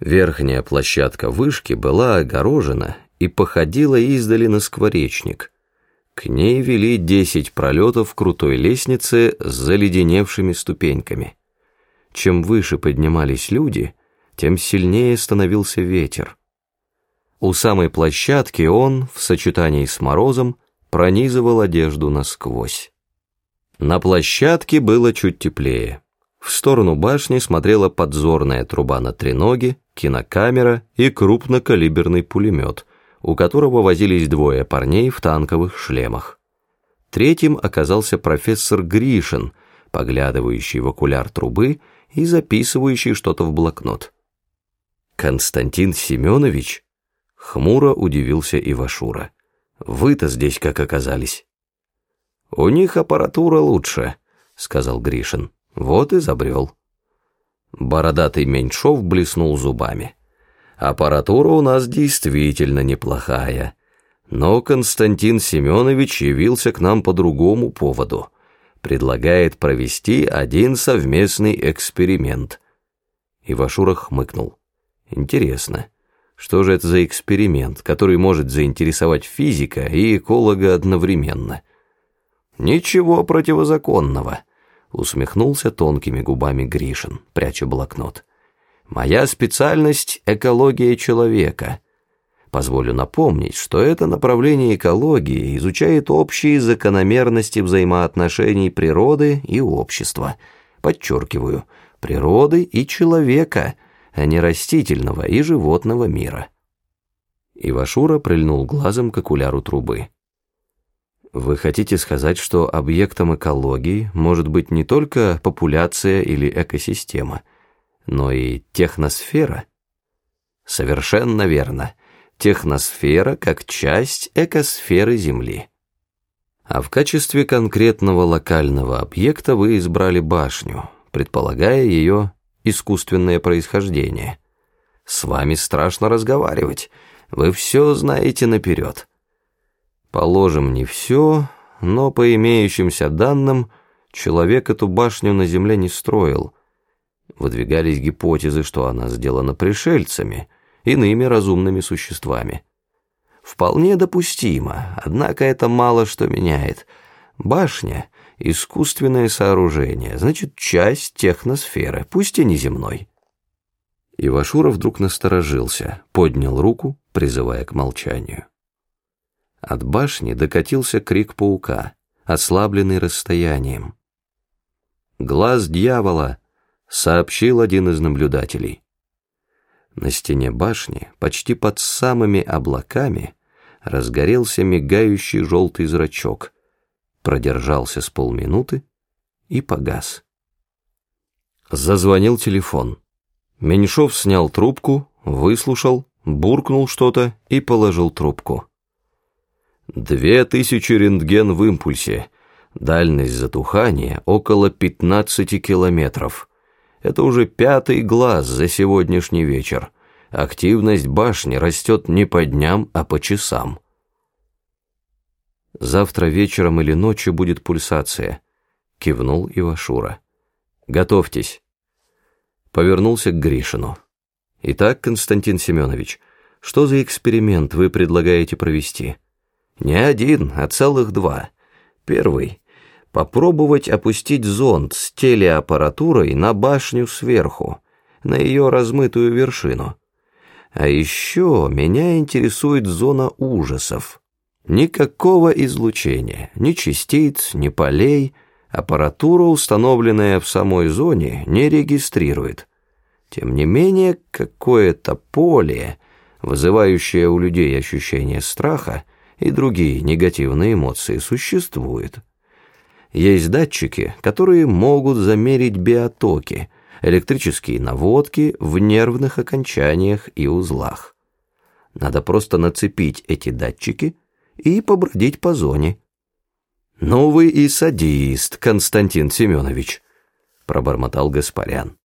Верхняя площадка вышки была огорожена и походила издали на скворечник. К ней вели десять пролетов крутой лестницы с заледеневшими ступеньками. Чем выше поднимались люди, тем сильнее становился ветер. У самой площадки он, в сочетании с морозом, пронизывал одежду насквозь. На площадке было чуть теплее. В сторону башни смотрела подзорная труба на треноге, кинокамера и крупнокалиберный пулемет, у которого возились двое парней в танковых шлемах. Третьим оказался профессор Гришин, поглядывающий в окуляр трубы и записывающий что-то в блокнот. «Константин Семенович?» — хмуро удивился Ивашура. «Вы-то здесь как оказались?» «У них аппаратура лучше», — сказал Гришин. Вот и забрел. Бородатый Меньшов блеснул зубами. Аппаратура у нас действительно неплохая. Но Константин Семенович явился к нам по другому поводу. Предлагает провести один совместный эксперимент. Ивашура хмыкнул. Интересно, что же это за эксперимент, который может заинтересовать физика и эколога одновременно? Ничего противозаконного усмехнулся тонкими губами Гришин, пряча блокнот. «Моя специальность — экология человека. Позволю напомнить, что это направление экологии изучает общие закономерности взаимоотношений природы и общества. Подчеркиваю, природы и человека, а не растительного и животного мира». Ивашура прильнул глазом к окуляру трубы. Вы хотите сказать, что объектом экологии может быть не только популяция или экосистема, но и техносфера? Совершенно верно. Техносфера как часть экосферы Земли. А в качестве конкретного локального объекта вы избрали башню, предполагая ее искусственное происхождение. С вами страшно разговаривать, вы все знаете наперед. Положим, не все, но по имеющимся данным, человек эту башню на земле не строил. Выдвигались гипотезы, что она сделана пришельцами, иными разумными существами. Вполне допустимо, однако это мало что меняет. Башня — искусственное сооружение, значит, часть техносферы, пусть и не земной. Ивашура вдруг насторожился, поднял руку, призывая к молчанию. От башни докатился крик паука, ослабленный расстоянием. «Глаз дьявола!» — сообщил один из наблюдателей. На стене башни, почти под самыми облаками, разгорелся мигающий желтый зрачок, продержался с полминуты и погас. Зазвонил телефон. Меньшов снял трубку, выслушал, буркнул что-то и положил трубку. Две тысячи рентген в импульсе. Дальность затухания около 15 километров. Это уже пятый глаз за сегодняшний вечер. Активность башни растет не по дням, а по часам. Завтра вечером или ночью будет пульсация, кивнул Ивашура. Готовьтесь. Повернулся к Гришину. Итак, Константин Семенович, что за эксперимент вы предлагаете провести? Не один, а целых два. Первый — попробовать опустить зонд с телеаппаратурой на башню сверху, на ее размытую вершину. А еще меня интересует зона ужасов. Никакого излучения, ни частиц, ни полей, аппаратура, установленная в самой зоне, не регистрирует. Тем не менее, какое-то поле, вызывающее у людей ощущение страха, и другие негативные эмоции существуют. Есть датчики, которые могут замерить биотоки, электрические наводки в нервных окончаниях и узлах. Надо просто нацепить эти датчики и побродить по зоне. «Ну вы и садист, Константин Семенович», — пробормотал Гаспарян.